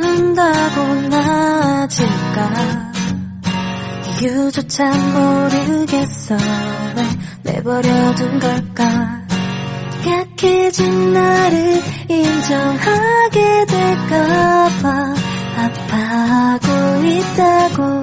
한다고 나아질까? 이유조차 모르겠어. 왜 내버려둔 걸까? 약해진 나를 인정하게 될까봐 아파하고 있다고.